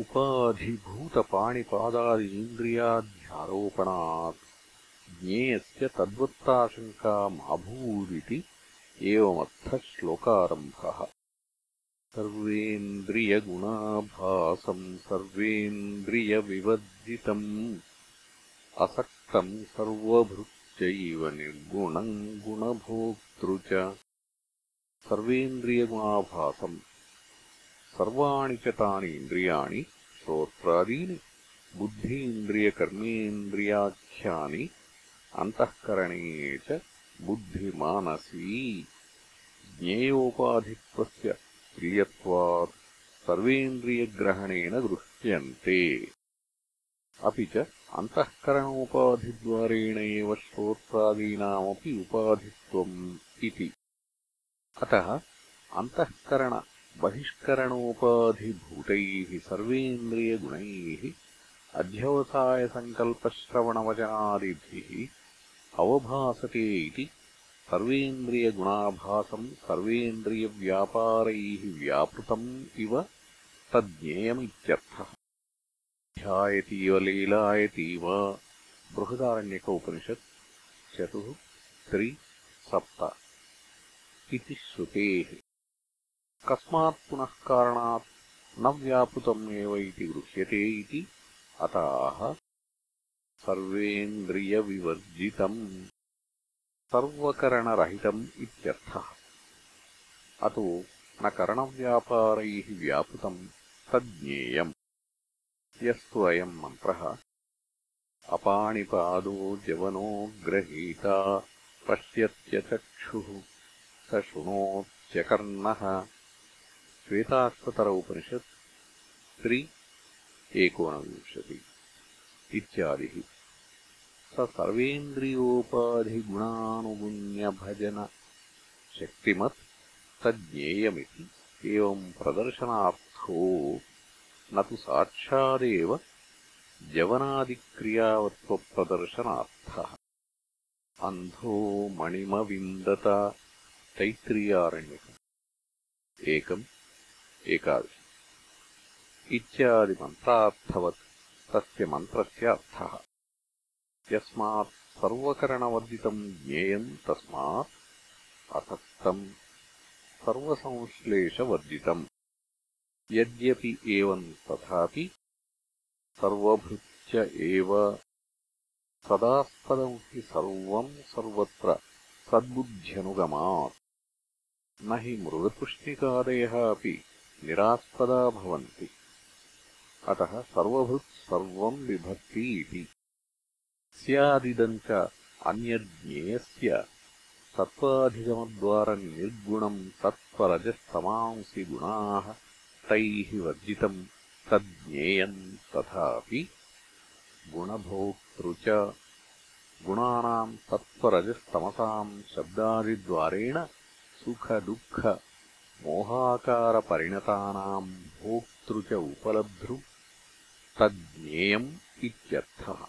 उपाधिभूतपाणिपादादीन्द्रियाध्यारोपणात् ज्ञेयस्य तद्वत्ताशङ्का माभूदिति एवमर्थः श्लोकारम्भः सर्वेन्द्रियगुणाभासम् सर्वेन्द्रियविवर्जितम्। असक्तम् सर्वभृत्यैव निर्गुणम् गुणभोक्तृ च। सर्वेन्द्रियगुणाभासम् सर्वाणि च तानि इन्द्रियाणि श्रोत्रादीनि बुद्धीन्द्रियकर्मेन्द्रियाख्यानि अन्तःकरणे च बुद्धिमानसी ज्ञेयोपाधित्वस्य प्रियत्वात् सर्वेन्द्रियग्रहणेन गृह्यन्ते अपि च अन्तःकरणोपाधिद्वारेण एव श्रोत्रादीनामपि उपाधित्वम् इति अतः अन्तःकरणबहिष्करणोपाधिभूतैः सर्वेन्द्रियगुणैः अध्यवसायसङ्कल्पश्रवणवचनादिभिः अवभासते इति सर्वेन्द्रियगुणाभासम् सर्वेन्द्रियव्यापारैः व्यापृतम् इव तज्ज्ञेयमित्यर्थः। ध्यायतीव लीलायतीव। बृहदारण्यक उपनिषत् चतुः त्रि सप्त। इति श्रुतेः कस्मात् पुनः कारणात् न व्यापृतम् एव इति गृह्यते इति अताः सर्वेन्द्रियविवर्जितम् सर्वकरणरहितम् इत्यर्थः। अतो न करणव्यापारैः व्यापृतम् तज्ज्ञेयम्। यस्तु अयम् मन्त्रः। अपाणिपादो जवनो ग्रहीता पश्यत्यचक्षुः स शृणोत्यकर्णः श्वेताश्वतर उपनिषत् त्रि एकोनविंशति इत्यादिः। स सर्वेन्द्रियोपाधिगुणानुगुण्यभजनशक्तिमत् तज्ज्ञेयमिति। एवम् प्रदर्शनार्थो न तु साक्षादेव जवनादिक्रियावत्त्वप्रदर्शनार्थः। अन्धो मणिमविन्दत तैत्त्रीयारण्यकम् एकम् एकादश। इत्यादिमन्त्रार्थवत् तस्य मन्त्रस्य अर्थः। यस्मात् सर्वकरणवर्जितम् ज्ञेयम् तस्मात् असक्तम् सर्वसंश्लेषवर्जितम्। यद्यपि एवम् तथापि सर्वभृत्य एव सदास्पदम् हि सर्वम् सर्वत्र सद्बुद्ध्यनुगमात्। न हि मृगतृष्णिकादयः अपि निरास्पदा भवन्ति। अतः सर्वभृत् सर्वम् बिभक्ति इति स्यादिदम् च अन्यज्ञेयस्य सत्त्वाधिगमद्वारनिर्गुणम् सत्त्वरजस्तमांसि गुणाः तैः वर्जितम् तज्ज्ञेयम् तथापि गुणभोक्तृ च गुणानाम् सत्त्वरजस्तमसाम् शब्दादिद्वारेण सुखदुःखमोहाकारपरिणतानाम् भोक्तृ च उपलब्धृ तज्ज्ञेयम् इत्यर्थः